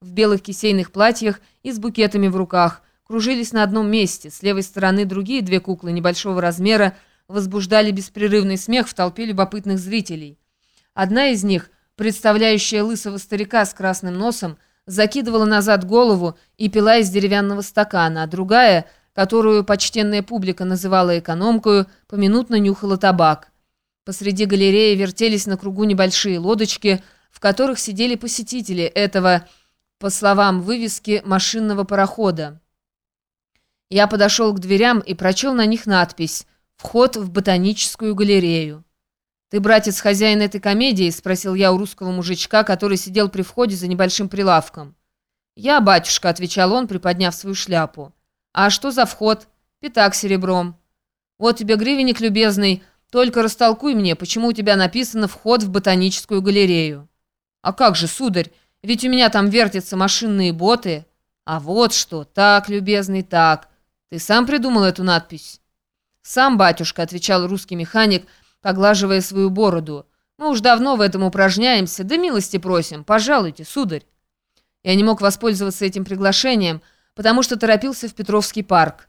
в белых кисейных платьях и с букетами в руках, кружились на одном месте. С левой стороны другие две куклы небольшого размера возбуждали беспрерывный смех в толпе любопытных зрителей. Одна из них, представляющая лысого старика с красным носом, закидывала назад голову и пила из деревянного стакана, а другая, которую почтенная публика называла экономкою, поминутно нюхала табак. Посреди галереи вертелись на кругу небольшие лодочки, в которых сидели посетители этого, по словам вывески, машинного парохода. Я подошел к дверям и прочел на них надпись «Вход в ботаническую галерею». «Ты, братец, хозяин этой комедии?» — спросил я у русского мужичка, который сидел при входе за небольшим прилавком. «Я, батюшка», — отвечал он, приподняв свою шляпу. «А что за вход?» «Пятак серебром». «Вот тебе гривенник, любезный. Только растолкуй мне, почему у тебя написано «Вход в ботаническую галерею». «А как же, сударь, ведь у меня там вертятся машинные боты». «А вот что, так, любезный, так. Ты сам придумал эту надпись?» «Сам, батюшка», — отвечал русский механик, — поглаживая свою бороду. «Мы уж давно в этом упражняемся, да милости просим, пожалуйте, сударь». Я не мог воспользоваться этим приглашением, потому что торопился в Петровский парк.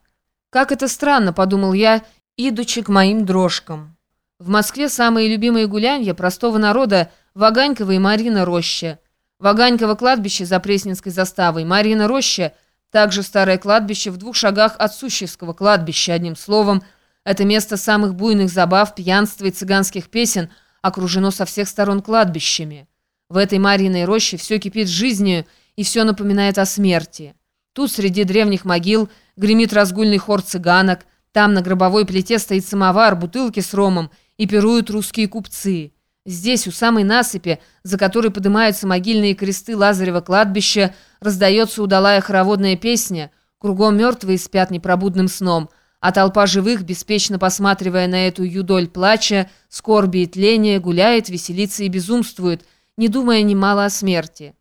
«Как это странно», — подумал я, идучи к моим дрожкам. В Москве самые любимые гулянья простого народа — Ваганьково и Марина Роща. Ваганьково кладбище за Пресненской заставой, Марина Роща — также старое кладбище в двух шагах от Сущевского кладбища, одним словом — это место самых буйных забав, пьянства и цыганских песен окружено со всех сторон кладбищами. В этой Марьиной роще все кипит жизнью и все напоминает о смерти. Тут среди древних могил гремит разгульный хор цыганок, там на гробовой плите стоит самовар, бутылки с ромом и пируют русские купцы. Здесь, у самой насыпи, за которой поднимаются могильные кресты Лазарева кладбища, раздается удалая хороводная песня, кругом мертвые спят непробудным сном – а толпа живых, беспечно посматривая на эту юдоль плача, скорби и тления, гуляет, веселится и безумствует, не думая немало о смерти.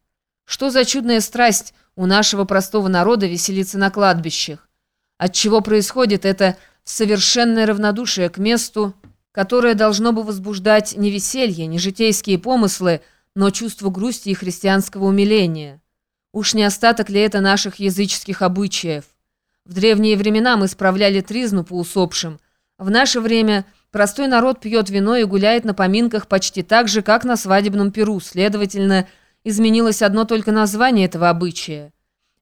Что за чудная страсть у нашего простого народа веселиться на кладбищах? От чего происходит это совершенное равнодушие к месту, которое должно бы возбуждать не веселье, не житейские помыслы, но чувство грусти и христианского умиления? Уж не остаток ли это наших языческих обычаев? В древние времена мы справляли тризну по усопшим. В наше время простой народ пьет вино и гуляет на поминках почти так же, как на свадебном перу. Следовательно, изменилось одно только название этого обычая.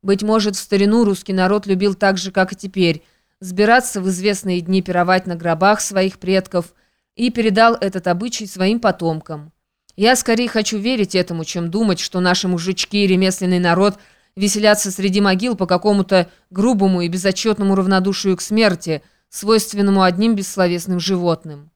Быть может, в старину русский народ любил так же, как и теперь, сбираться в известные дни пировать на гробах своих предков и передал этот обычай своим потомкам. Я скорее хочу верить этому, чем думать, что наши мужички и ремесленный народ – веселятся среди могил по какому-то грубому и безотчетному равнодушию к смерти, свойственному одним бессловесным животным.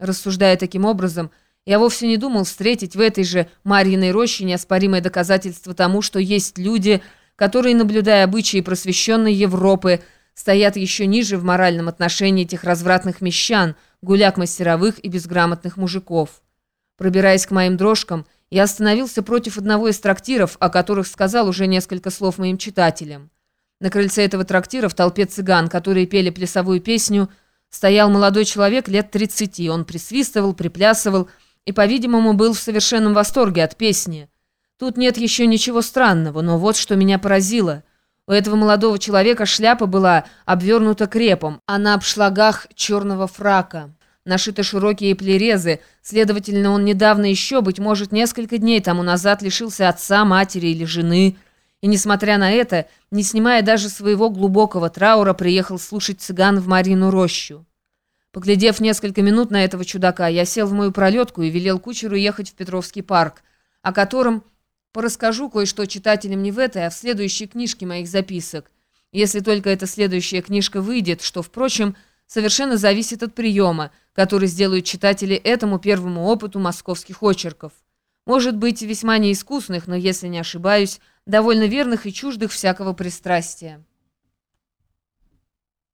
Рассуждая таким образом, я вовсе не думал встретить в этой же Марьиной роще неоспоримое доказательство тому, что есть люди, которые, наблюдая обычаи просвещенной Европы, стоят еще ниже в моральном отношении этих развратных мещан, гуляк-мастеровых и безграмотных мужиков. Пробираясь к моим дрожкам, я остановился против одного из трактиров, о которых сказал уже несколько слов моим читателям. На крыльце этого трактира в толпе цыган, которые пели плясовую песню, стоял молодой человек лет 30. Он присвистывал, приплясывал и, по-видимому, был в совершенном восторге от песни. Тут нет еще ничего странного, но вот что меня поразило. У этого молодого человека шляпа была обвернута крепом, а на обшлагах черного фрака. Нашиты широкие плерезы, следовательно, он недавно еще, быть может, несколько дней тому назад лишился отца, матери или жены, и, несмотря на это, не снимая даже своего глубокого траура, приехал слушать цыган в Марину рощу. Поглядев несколько минут на этого чудака, я сел в мою пролетку и велел кучеру ехать в Петровский парк, о котором порасскажу кое-что читателям не в этой, а в следующей книжке моих записок, если только эта следующая книжка выйдет, что, впрочем, совершенно зависит от приема, который сделают читатели этому первому опыту московских очерков. Может быть, весьма неискусных, но, если не ошибаюсь, довольно верных и чуждых всякого пристрастия.